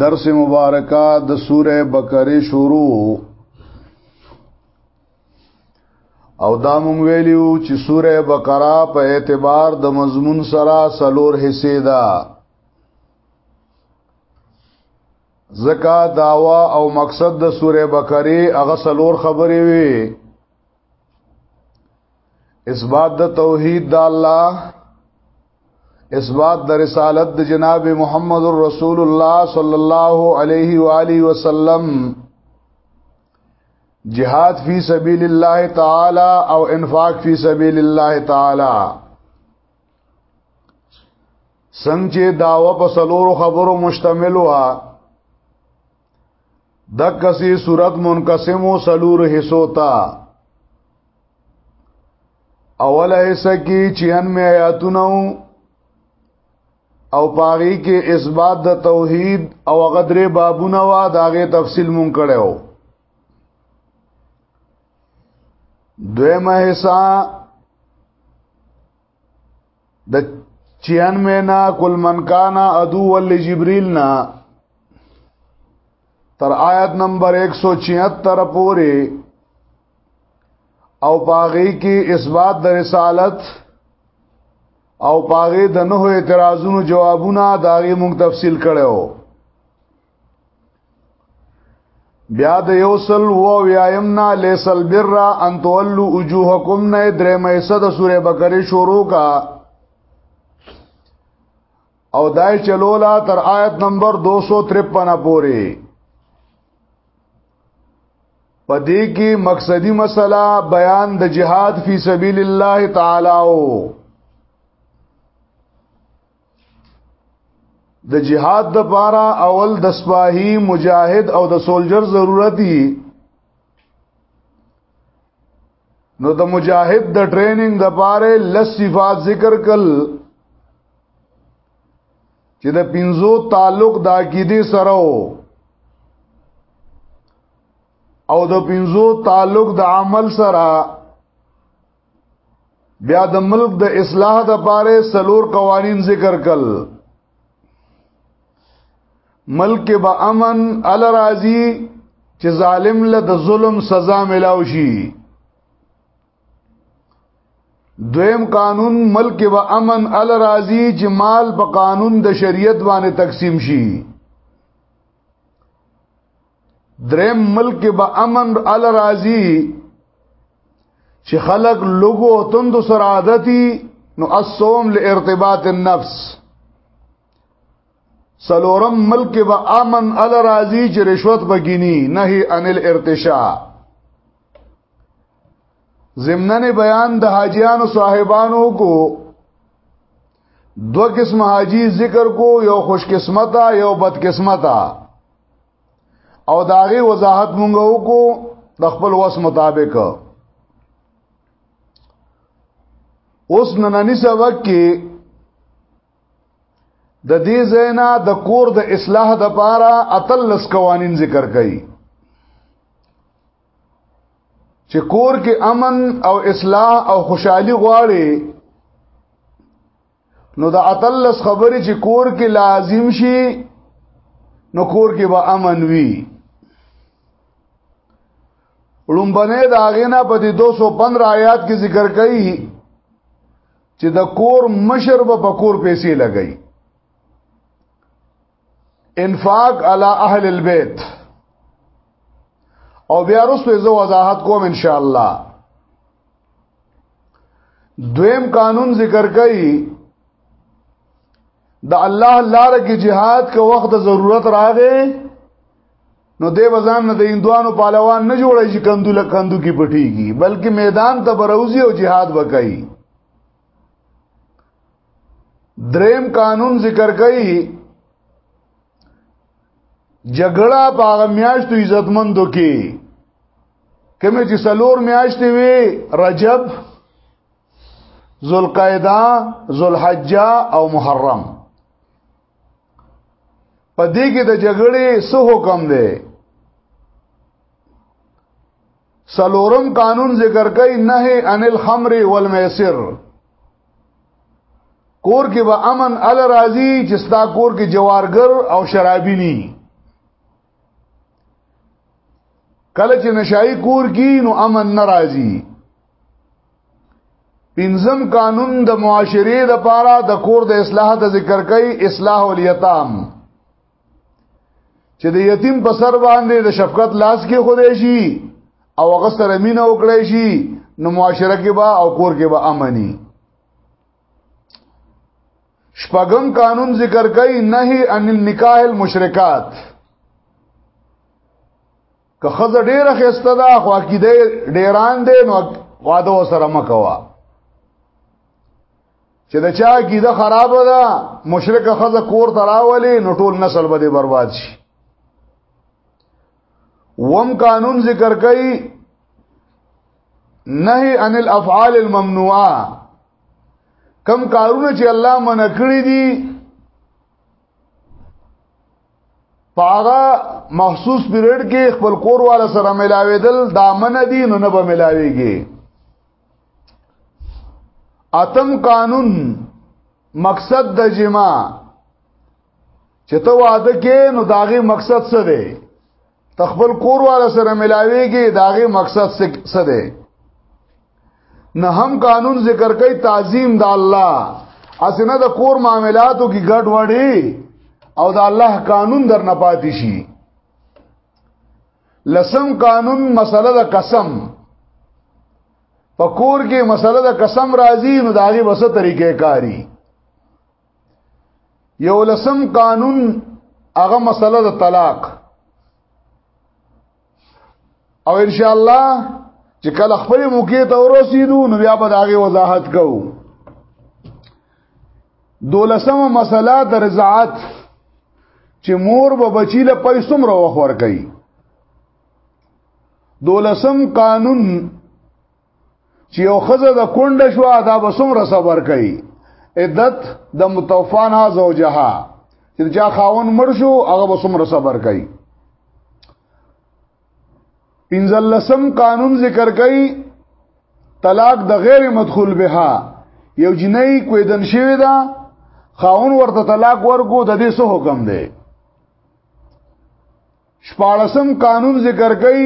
درس مبارکہ د سوره بقره شروع او دا مونږ ویلیو چې سوره بقره په اعتبار د مضمون سره سلور حصے ده زکا داوا او مقصد د سوره بقره هغه سلور خبرې وي اثبات د توحید د الله اثبات د رسالت د جناب محمد رسول الله صلی الله علیه و آله وسلم جهاد فی سبیل الله تعالی او انفاق فی سبیل الله تعالی څنګه داوا په سلور خبرو مشتمل وه د کسي صورت منقسم او سلور حصو تا اوله حصہ کې 96 آیاتونه او پاغي کې اثبات د توحید او غدرې بابونه وا داغه تفصیل مون کړو دویمه حصہ د چین مینا کل من کان ادو ول جبريل نا تر آیت نمبر 176 پورې او پاغي کې اثبات د رسالت او پاغي د نوو اعتراضونو جوابونه داغي مونږ تفصیل کړو بیا د یوسل و ویایمنا لیسل بر ان تولوا وجوهکم نه درې مې صد سوره بقره شروع کا او دای چلولا تر آیت نمبر 253 پورې پدې کې مقصدی مسله بیان د جهاد فی سبیل الله تعالی او د جهاد د پاره اول د سپاهي مجاهد او د سولجر ضرورت دي نو د مجاهد د ټریننګ د پاره لس صفات ذکر کل چې د پینزو تعلق د عقیده سره او د پینزو تعلق د عمل سره بیا د ملک د اصلاح د پاره سلور قوانین ذکر کړل ملک به امن ال راضی چې ظالم له د ظلم سزا ملاو شي دویم قانون ملک به امن ال راضی چې مال په قانون د شریعت باندې تقسیم شي درې ملک به امن ال راضی چې خلق لوګو تند سره عادتي نو الصوم لارتباط النفس سلورم ملک به امن ال راضی چې رشوت بګینی نه ان الارتشاء زمنن بیان د حاجیانو صاحبانو کو دو قسم حاجی ذکر کو یو خوش قسمتا یو بد قسمتا او داغي وضاحت مونږ وکړو د خپل وس مطابق اوس نننی سبق کې د دې زینا د کور د اصلاح د پاره اتلس قوانین ذکر کړي چې کور کې امن او اصلاح او خوشحالي غواړي نو د اتلس خبرې چې کور کې لازم شي نو کور کې به امن وي لومبنه دا غینا په دې 215 آیات کې ذکر کړي چې د کور مشر به په کور پیسې لګي انفاق علی اهل البيت او بیا رسو زه وضاحت کوم ان شاء الله دویم قانون ذکر کړي د الله لپاره کې jihad کو وخت ضرورت راغې نو دی بزان نه د هندوانو پهلوان نه جوړی چې کندو له کندو کې پټیږي بلکې میدان ته بروزي او jihad وکړي دریم قانون ذکر کړي جګړه په هغه میاشتو عزتمندو کې کمه چې سلور میاشتې وي رجب ذوالقعده ذوالحجه او محرم په دې کې د جګړې څه حکم دی سلورم قانون ذکر کوي نه ان الخمر والمیسر کور کې به امن ال راضی چې ستا کور کې جوارګر او شرابي ني کله چې نشای کور کې نو امن ناراضي پنځم قانون د معاشره د پاره د کور د اصلاح د ذکر کوي اصلاح الیتام چې د یتیم په سر باندې د شفقت لاس کې خدای شي او هغه سره مینه وکړي شي نو معاشره کې با او کور کې با امني شپغم قانون ذکر کوي نهي ان النکاح المشرکات که خزه ډیره خسته ده خو عقیده ډیران دي نو واده وسره مکوا چې د چا عقیده خراب ده مشرک خزه کور تراولي نو ټول نسل به برباد شي وم قانون ذکر کوي نهي عن الافعال الممنوعه کم کارونه چې الله منع کړی دي پاغه مخصوص پیریډ کې خپل کور والا سره ملاوي دل دامن دي نو نه به ملاويږي اتم قانون مقصد د جما چې ته واده کې نو داغه مقصد څه دی تخبل کور والا سره ملاويږي داغه مقصد څه دی نه هم قانون ذکر کوي تعظیم د الله اسنه د کور معاملاتو کې ګډ وډي او د الله قانون در نه پاتې شي لسم قانون مسله د قسم پکور کې مسله د قسم راځي نو داغه بس طریقې کاری یو لسم قانون هغه مسله د طلاق او ان شاء الله چې کله خپل موقع ته ورسېدو نو بیا به داغه وضاحت کوو دولسمه مسله د رضاعت چې مور به بچی له پیسوم را وخور کوي دولسم قانون چې یو خزه د کونډ شو دا به څومره صبر کوي عدت د متوفانا زوجها چې چا خاون مړ شو هغه به څومره صبر کوي پنځلسم قانون ذکر کړي طلاق د غیر مدخول بها یو جنۍ کویدن شوی دا خاون ورته طلاق ورکو د دې څه حکم دی شپاړسم قانون ذکر کړي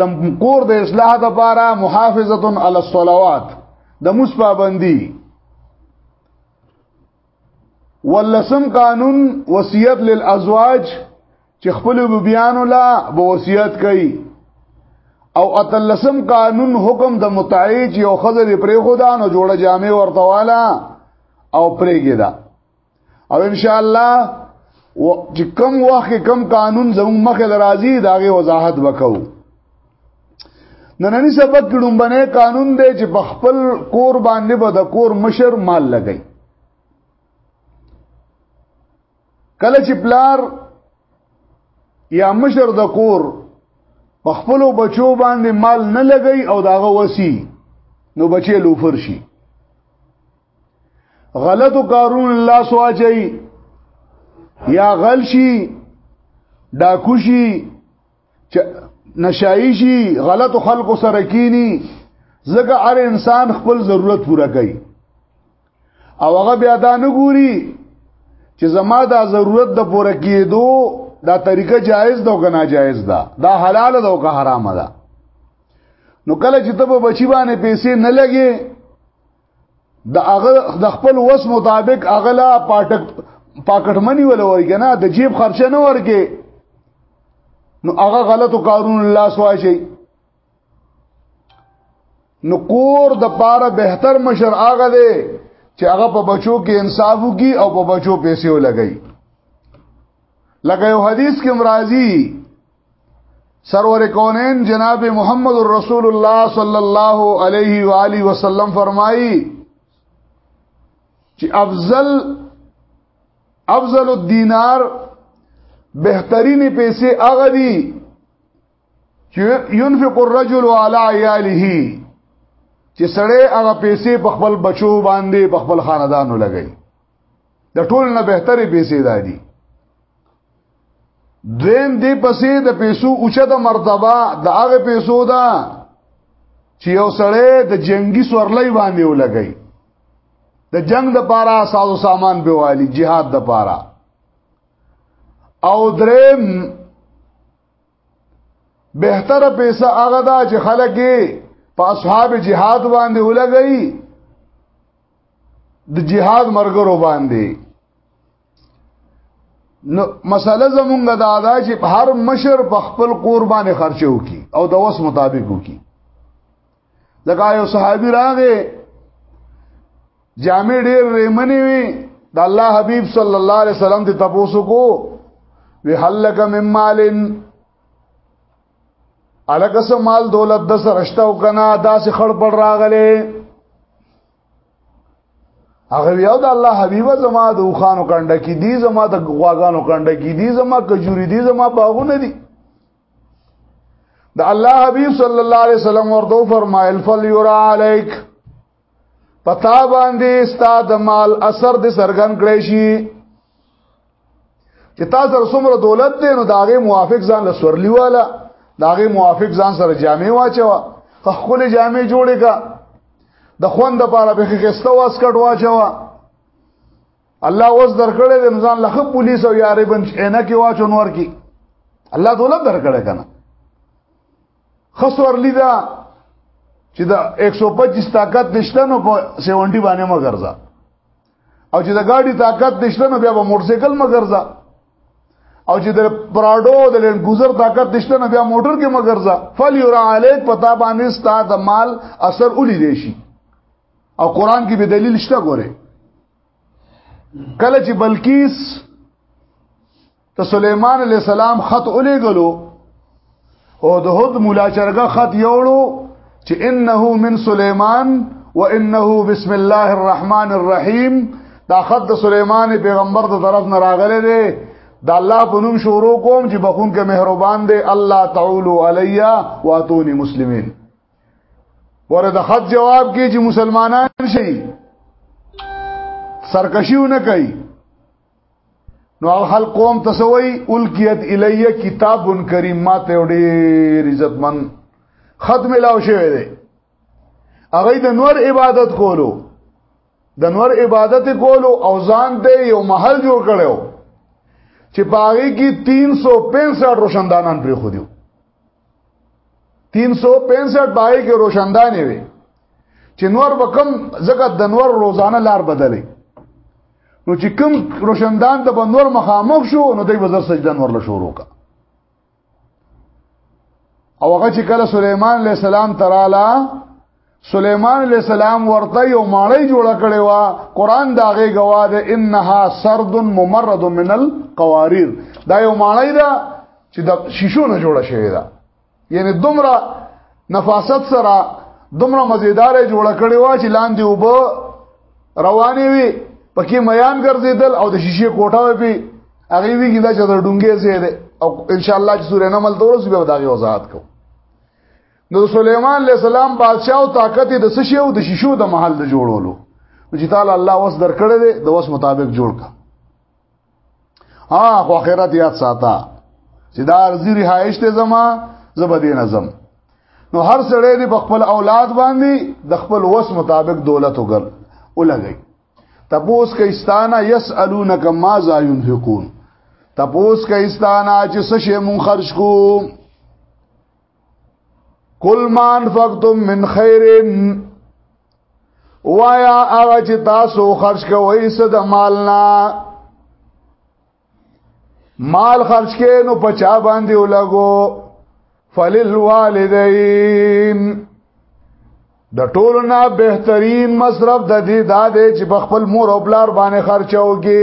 د کور د اصلاح لپاره محافظه علی الصلوات د مس پابندی ولسم قانون وصیت للازواج چې خپل بیانو لا به وصیت کوي او اتلسم قانون حکم د متعی چې یو خزر پرې خدا نو جوړه جامع ورته والا او پرېګی دا او ان شاء الله چې کم وخت کم قانون زموږ مخه لرازي داغه وضاحت وکاو نننی سبق کې ډومبنه قانون دی چې په خپل کور باندې به د کور مشر مال لګي کله چې پلار یا مشر د کور په خپل بچو باندې مال نه لګي او داغه وسی نو بچي لوفر شي غلطو کارون الله سواچي یا غل شي ډاکو شي نشایي شي غلطو خلکو سره کینی ځکه هر انسان خپل ضرورت پوره کوي او هغه بیا دا نه ګوري چې زما دا ضرورت د پوره کېدو دا طریقه جایز ده او که ناجایز ده دا حلال ده او که حرام ده نو کله چې ته په بچی باندې پیسې نه لګې د هغه د خپل وس مطابق اغلا پاټک پاکټمنی ول ورګه نه د جیب خرچه نه ورګه نو هغه غلطو کارونو لاس واشي نو کور د پاره بهتر مشر هغه دی چې هغه په بچو کې انصاف وکي او په بچو پیسې ولګي لکه یو حدیث کې مرাজি سرور کونین جناب محمد رسول الله صلی الله علیه و آله وسلم فرمایي چې افضل افضل الدینار بهترین پیسې هغه دي ينفق الرجل على عياله چې سړی هغه پیسې په خپل بچو باندې په خپل خاندانو لګي د ټول نه بهتري پیسې دادي دین دی پسې د پیسو اوچه د مرتبه د هغه پیسو ده چې یو سړی د جنگي سورلۍ باندې ولګي د جنگ د پاره سازو سامان به والی jihad د پاره او دریم بهتره پیسې هغه دا چې خلک یې په اصحاب جهاد باندې ولګي د جهاد مرګرو باندې نو مسله زمونږ د ادا چې هر مشر په خپل قرباني خرچو کی او د وس مطابق وکي دغه یو صحابي راغې جامع ډېر ریمنې وي د الله حبيب صلی الله علیه وسلم ته تاسو کو وی حلک مم مالن الګ سم مال دولت د سرشته او کنا داسې خړ پړ راغله هغه یو د الله حبیب زما د وخانو کنده کې دي زما د غواګانو کنده کې دي زما کجوري دي زما باغونه دي د الله حبیب صلی الله علیه وسلم ورته فرمایل فل یرا علیک پتا باندې استاد مال اثر دې سرګن کړی شي چې تاسو سره څومره دولت دی نو داغه موافق ځان له سورلی والا داغه موافق ځان سره جامع واچوا خپل جامع جوړې کا د خوند لپاره به خسته واسکټ واچوا الله اوس درکړې د ځان لخه پولیس او یاري بن چینه کې واچو نور کې الله دولت درکړې کنه خسور لیدا چې دا 125 طاقت نشته نو په 70 باندې مګرځا او چې دا ګاډي طاقت نشته نو بیا په موټر سایکل مګرځا او چې د پراډو د لن گذر طاقت نشته نو بیا موټر کې مګرځا فل یرا علیک پتا باندې ستا د مال اثر اولی دی شي او قران کې به دلیل شته ګوره کله چې بلقیس ته سليمان عليه السلام خط ولېګلو او د هود مولا چرګه خط یوړو چې انه من سليمان وانه بسم الله الرحمن الرحيم دا خط د سليمان پیغمبر د طرف نه راغله دي دا الله په نوم شروع کوم چې بخون کې مهربان دي الله تعالی علیا واتونی مسلمین ورته د خط جواب کې چې مسلمانان شي سرکشیونه کوي نو خلق قوم تسوي الکیت الیه کتاب کریم ما ته ډېر عزت من خط ملاو شوی دی هغه د نور عبادت کولو د نور عبادت کولو او ځان ته یو محل جوړ کړو چې پاغي کې 365 روشندانان پرې خو دیو 365 بای کې روشندانې وي چې نور وکم زکه د نور روزانه لار بدلې نو چې کوم روشندان د بنور مخامخ شو نو دوی وزر سجده نور له شروع کا او هغه چې کله سليمان عليه السلام تراله سليمان عليه السلام ورته یو ماړی جوړ کړي وا قران داغه گواه ده انها سرد ممرد من القوارير دا یو ماړی ده چې د شیشو نه جوړه شوی ده یعنی دومره نفاست سره دومره مزیدار جوړ کړي وا چې لاندې وب رواني وي پکې میان ګرځیدل او د شیشې کوټه وي پی هغه وی کیدا چې د ډونګې سي ده او ان شاء الله چې سورې نمل تورس به داغه وضاحت کوم نو سليمان عليه السلام بادشاہ او طاقت د سشي او د شیشو د محل د جوړولو چې تعالی الله وس درکړې دي د وس مطابق جوړ کا ها خو اخرت یاد ساته چې دا ارزي رهایش ته زما زبدین ازم نو هر سړی دی خپل اولاد باندې د خپل وس مطابق دولت وګر ولګي تپوس کې استانه يسالونک ما ذا ينفقون تپوس کې استانه چې څه شی مون خرج کو کل مان فقتم من خیرن وایا هغه چې تاسو خرج کوئ څه د مال نه مال خرج کې نو پچا باندې ولګو فلل والدین د ټولو نه بهترین مصرف د دې دا دی چې په خپل مور او بلار باندې خرچاو کې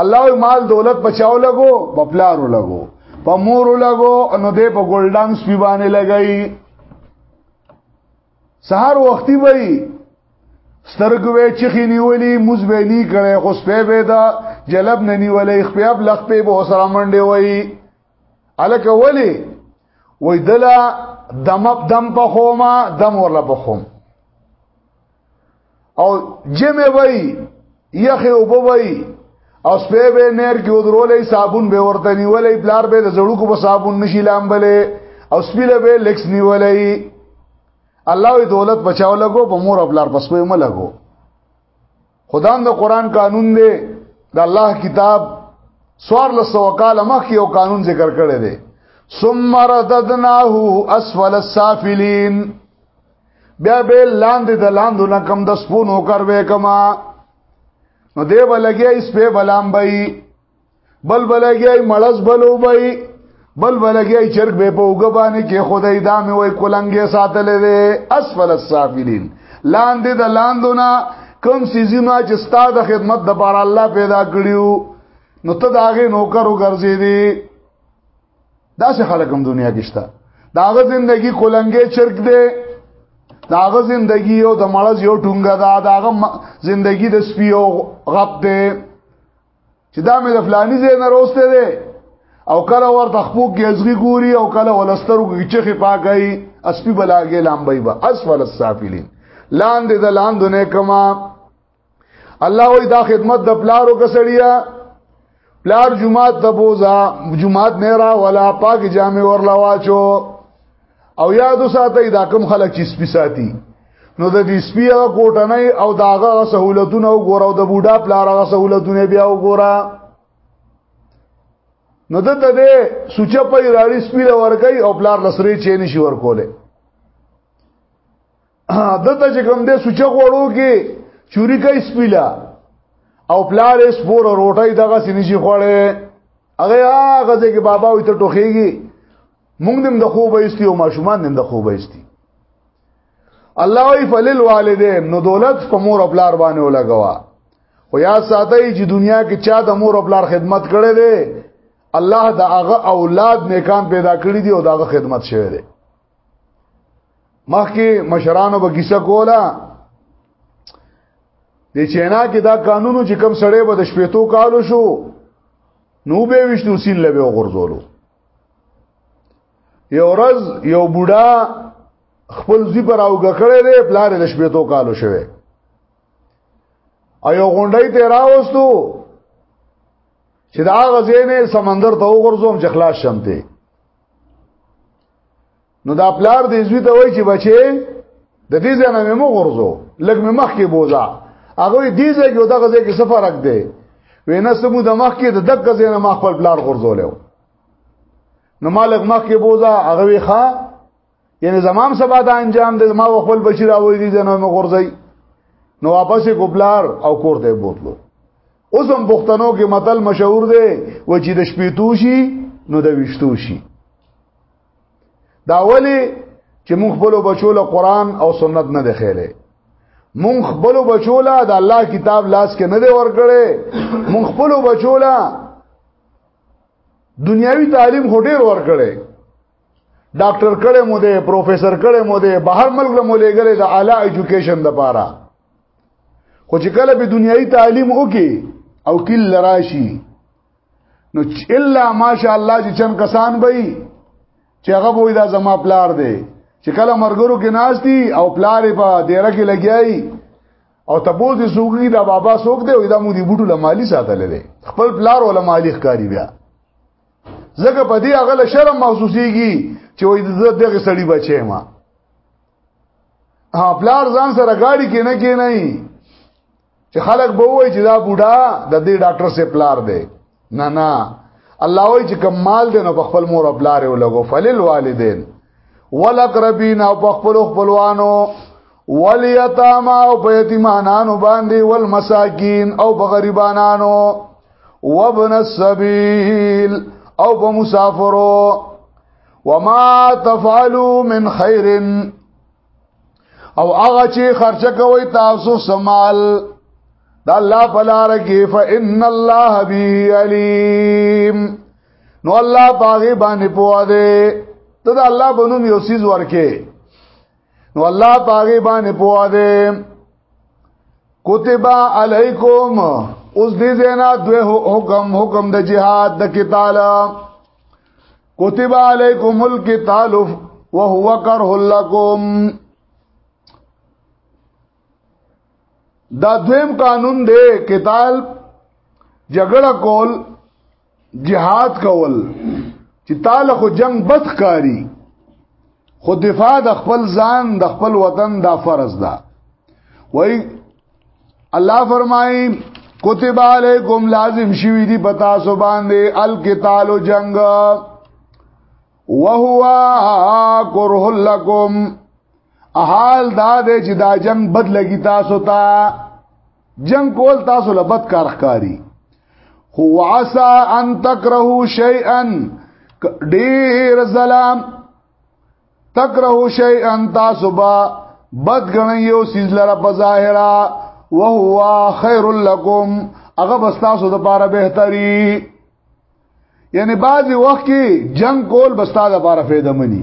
الله مال دولت بچاو لګو بپلارو لګو په مور لګو نو دې په ګولډن سپی باندې لګئی سهار وختي وای سترګ وې چخې نیولې موز به نی کړي خو سپې به دا جلب نه نیولې خپل لخ په به سره منډه وای الکه ولی وای دلا دم دم په خوما دم ورلا په خوم او جمع وای یخه وبوي او سپه به نیر کې ودرولې صابون به ورته نیولې بلار به د زړو کو په صابون نشي لامبلې او سپیله به لکس نیولې الله وی دولت بچاو لګو په مور خپل پس په مل لګو خدام د قران قانون دی د الله کتاب سوار لسو کال مخ یو قانون ذکر کړی دی ثم رددناه اسفل السافلين بیا به لاندې د لاندو نه کم د سپونو کروي کما نو دی بلګي سپې بلام بای بل بلګي مړز بلو بای بل بلګي چرګ به په وګ باندې کې خدای دامه وای کولنګې ساتلې وي اسفل السافلین لاندې د لاندو نه کم سيزونه چې ستاد خدمت د بار الله پیدا کړیو نو ته داغه نوکر وګرځې دي دا څه خلک هم دنیا کې شته داغه زندگی کولنګې چرک دی داغه زندگی یو د مړز یو ټونګه دا داغه زندگی د سپیو غپ دی چې دا مې د فلانی ځای نه روسته دی او کله ورته خپل ګزغي ګوري او کله ولسترو کې چخه پاکای اسپی بلاګې لامبای با اسفل السافلین لاندې د لاندې نه کما الله وی دا خدمت د پلارو کسړیا پلار جمعات د بوزا جمعات نه را ولا پاک جامع ورلا واچو او یادو ساتي دا کم خلک چې سپی ساتي نو د دې سپی هغه کوټنۍ او داغه سہولتونه وګوره او د بوډا پلار هغه سہولتونه بیا وګوره نو د دې سوچه په راړي سپی له ورګي او پلار لسري چینې شي ورکوله دته چې کوم دې سوچ غوړو کې چوری کوي سپیلا او پلار اس پور روټي دغه سینشي خوړې هغه هغه ځکه بابا وي ته ټوخيږي مونږ دم د خوب ایستي او ماشومان دم د خوب ایستي الله وی فلل والدین نو دولت په مور او پلار باندې ولګوا خو یا ساتي چې دنیا کې چا د مور او پلار خدمت کړي دي الله د هغه اولاد نیکان پیدا کړی دي او دغه خدمت شوی دی مخکې مشرانو به کیسه کوله د چینا کې دا قانونو چې کم سړی به د شپېتو کالو شو نو به وشتو سین لبه وغورځولو یو ورځ یو بوډا خپل زی پر او غکړې دی پلار د شپېتو کالو شوه ایو غونډای ته راوستو چې دا غزینه سمندر ته وغورځوم چې خلاص شم ته نو دا پلار دې زوی ته وای چې بچي د دې ځنه مې مو غرزو لګ مې مخ کې بوزا هغه دې ځای کې دغه ځای کې سفر رک دی وینا سمو د مخ کې د دغه ځای نه مخ خپل پلار غرزولیو نو مالک مخ کې بوزا هغه ښا یعنی زمام سبا دا انجام د ما خپل بشیر اوې دي جنو مغورځي نو واپس کوبلار او کور ته بوتلو اوس هم پښتنو کې متل مشهور دی و چې د شپې توشي نو د وشتو شي دا ولی چې مونږ خپل بچو له قران او سنت نه دخېلې مونږ خپل بچو له د الله کتاب لاس کې نه دی ورکړې مونږ خپل بچو له دنیاوی تعلیم خټیر ورکړې ډاکټر کړه مو دی پروفیسور کړه مو دی بهر ملک له مولېګلې د اعلی اډوকেশন د پاره خو چې کله به دنیوي تعلیم وکي او کل راشي نو الا ماشاء الله چې چن کسان به چې هغه وې دا زما پلار دی چې کله مرګرو کې ناشتي او پلار په دیره کې لګیایي او تبوز سوګي دا بابا سوګ دی او دا مو دی بوټو لمالي ساتل دی خپل پلار ولمالي ښکاری بیا زګه په دې هغه شرم محسوسيږي چې وې زه دغه سړی بچې ما ها پلار ځان سره گاډي کې نه کې نه چې خلک به وای چې دا بوډا د دې ډاکټر سه پلار دی نه نه الله وای چې کمال دی نو خپل مور او پلار یې لګو فلل والدین ولقربین او خپل خپلوانو ولیتاما او په یتیمانانو باندې والمساکین او په غریبانانو وابن السبيل او په مسافرو وما تفعلوا من خير او هغه چې خرچه کوي تاسو سمال د الله په لار کې فإن الله به عليم نو الله باغی باندې پوهه ده ته د الله بنوم یو سیز ورکه نو الله باغی باندې پوهه ده کتبا علیکم اوس دې زینا دوه حکم حکم د جهاد د قتال کتب علیکم القتال وهو کرح لكم دا دویم قانون دی قتال جګړه کول جهاد کول چې تعالی خو جنگ بد کاری خو دفاع د خپل ځان د خپل وطن دا فرض ده وای الله فرمایي کتب علیکم لازم شوی دی پتا سو باندې القتال جنگ وهو کرہ لکم احال دا دے چې دا جنگ بد لگی تاسو ته تا جنگ کول تاسو له بد کار ښکاری خو عسى ان تکرهو شيئا ډیر ظلام تکرهو شيئا تاسو با بد غنئ یو سیز لره په ظاهرا وهو خير لكم هغه بستاسو د پاره بهتري یعنی بعضی وخت کې جنگ کول بستا د پاره فائدہ مني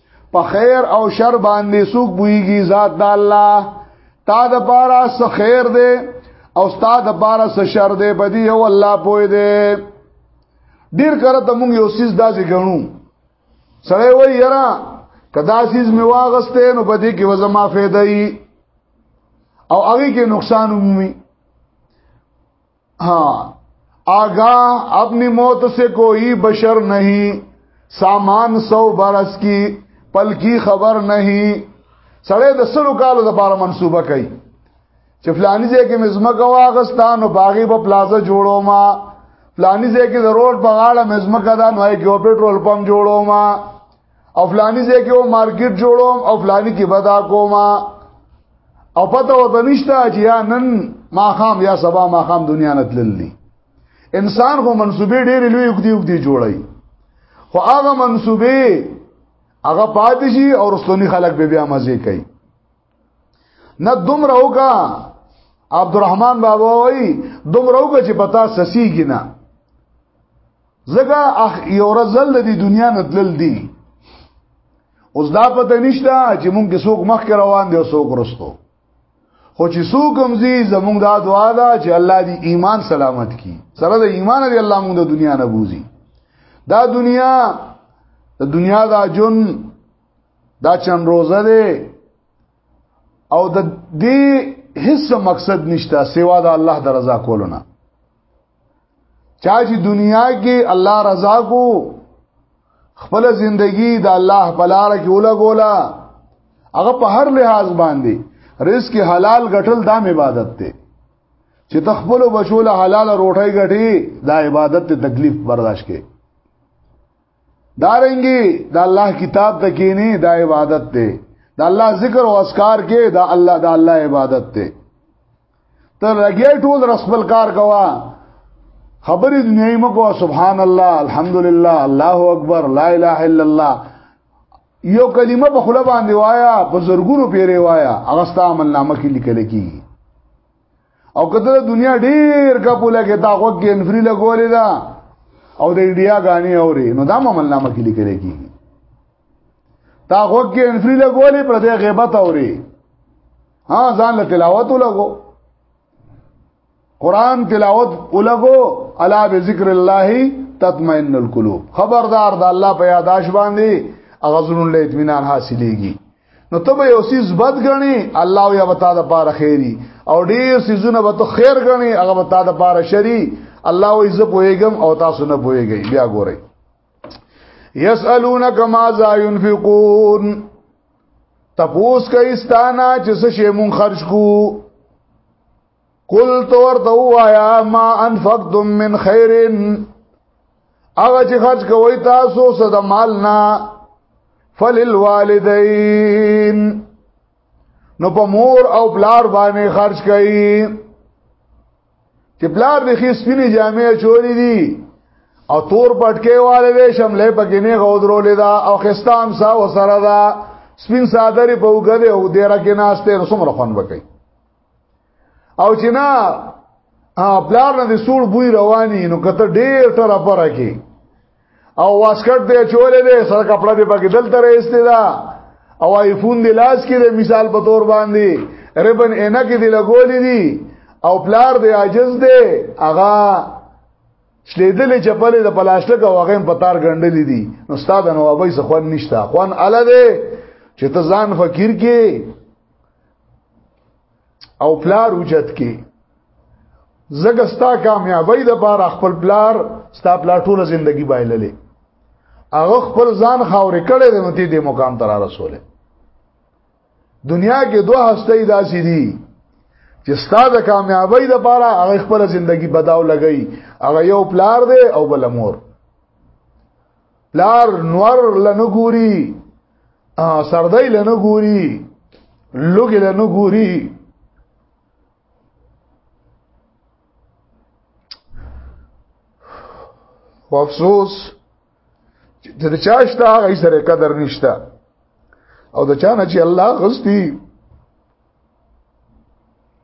په خیر او شر باندې سوق بوئیږي ذات د الله تا د پاره څه خیر دی او ستا د پاره څه شر دی بدی او الله پوي دی ډیر کړه ته مونږ یو سیس داسې غنو سره وای یرا کدا سیس می واغسته نو بدی کې وزما فایده او هغه کې نقصان ومي ها آغا اپنی موت سے کوئی بشر نہیں سامان سو برس کی پل کی خبر نہیں سړی د سلو کالو د پاره منسوبه کوي چې فلانی ځای کې مزمه کواغستان او باغی په پلازه جوړو ما فلانی ځای کې د روډ په غاړه مزمه کدا نو یې کې پټرول پمپ جوړو ما او فلانی ځای کې و مارکیټ جوړوم او فلانی کې بدا کوم او پته وته نشته چې یا نن ما خام یا سبا ما خام دنیا نه تللی انسان خو منسوبې ډېر لوی وګدي وګدي جوړي خو هغه منسوبې هغه پاتې شي او رستونی خلک به بیا مزه کوي نه دومره وکا عبدالرحمن بابا وای دومره وکا چې پتا سسیږي نه زګه اخ یو رزل د دنیا نه تلل دی اوس دا پته نشته چې مونږ کې څوک مخ کې روان دي او څوک رستو خو چې څوک هم زی زمونږ دا دعا ده چې الله دې ایمان سلامت کړي سره د ایمان دې الله مونږ د دنیا نه بوزي دا دنیا د دنیا دا جون دا چن روزه ده او د دې هیڅ مقصد نشته سوا د الله د رضا کولونه چا چې دنیا کې الله رضا کو خپل زندگی د الله په لار کې ولګولا هغه په هر لحاظ باندې رزق حلال غټل دام عبادت ته چې تخپل بشول حلال روټي غټي دا عبادت ته تکلیف برداشت کې دارنګي د دا الله کتاب ته کینی دا عبادت دی د الله ذکر او اسکار کې دا الله د الله عبادت دی ته لګي ټول رسمل کار کوا خبرې دنیاي مکو سبحان الله الحمدلله الله اکبر لا اله الا الله یو کلمه په خله باندې وایا په زرګونو پیری وایا هغه ستا عمل نامه کې لیکل کیږي او کته دنیا ډیر کپوله کې تا خو کې انفری لګولې دا او د انډیا غاني اوري نو دا عمل نامه کې لیکل کېږي تا خو کې انفری لګولې پر دې غیبت اوري ها ځان له تلاوت لګو قران تلاوت ولګو الا بذکر الله تطمئن القلوب خبردار د الله په یاداش باندې اغزرون له اطمینان حاصلېږي نو ته به یو سیز بد غني الله یا وتا د پاره خیری او ډیر سیزونه به ته خیر غني هغه وتا د پاره شری الله وې زه پويګم او تاسو نه پويګی بیا ګورئ یسالونک ماذا ينفقون تپوس کایستانا چې څه شی مون خرج کو قل تور تو وایا ما انفقتم من خیر هغه چې خرج کوي تاسو صد مال نه فللوالدین نو په مور او پلار باندې خرج کوي چې پلار د خې سپینې جامې چوری دي او تور پټکې والے وې شملې پکې نه غودرولې دا او خستام سا وسره دا سپین صادری په وګړي او ډیره کې ناشته رسوم رخون وکړي او چې نه پلار نه د سوړ بوی رواني نو کته ډیر تر پره کې او واسکټ دی چولې دی سره کپڑا دی پکې دلته راځته دا او آیفون دی لاس کې دی مثال په تور باندې ربن اینا کې دی لګولې دي او پلار دی عاجز دی اغا شلیدلې چپلې د پلاستیک او هغه په تار ګنډلې دي نو استاد نو ابي څه خوان نشته خوان اله دی چې ته ځان فقیر کې او پلار وجد کې زګه ستا کامیابی د بار خپل پلار ستا پلار ټوله زندگی بایللې هغه خپل ځان خاورې کړې د متي د مقام تر رسوله دنیا کې دوه هستۍ داسې دي چې ستا د کامیابی د بار هغه خپل زندگی بداو لګی هغه یو پلار دی او بل مور لار نور لنه ګوري سردای لنه ګوري لوګي لنه ګوري خو افسوس چې د چا شته هغه سره قدر نشته او د چا نه چې الله غستی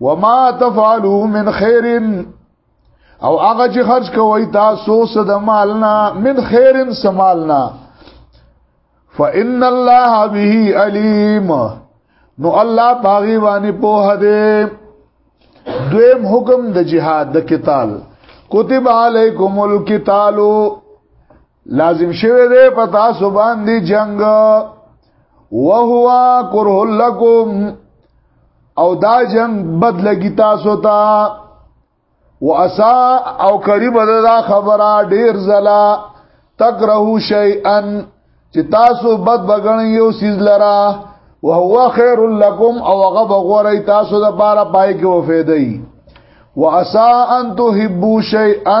وما تفعلوا من خير او هغه چې خرج کوي تاسو صد مالنا من خير سمالنا فان الله به عليم نو الله باغي باندې په هده دویم حکم د جهاد د قتال کتب علیکم القتال لازم شوه دې په تاسو باندې جنگ وهو کرہ لکم او دا جنگ بد لګی تاسو ته واسا او قریب دا خبره ډیر زلا تکرهو شیئا چې تاسو بد بغن یو سیز لرا وهو خیر لکم او هغه بغوري تاسو د پاره پای کې وفیدای واسا ان تحبو شیئا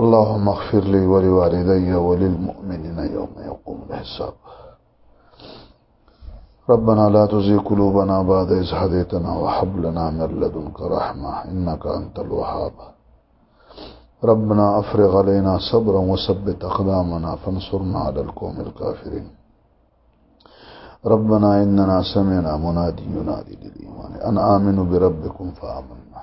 اللهم اغفر لي ولوالدي وللمؤمنين يوم يقوم الحساب ربنا لا تزغ قلوبنا بعد إذ هديتنا وهب لنا من لدنك رحمه انك انت الوهاب ربنا أفرغ علينا صبرا وثبت أقدامنا فانصرنا على القوم الكافرين ربنا إننا سمعنا منادي ينادي للإيمان أن آمنوا بربكم فآمنا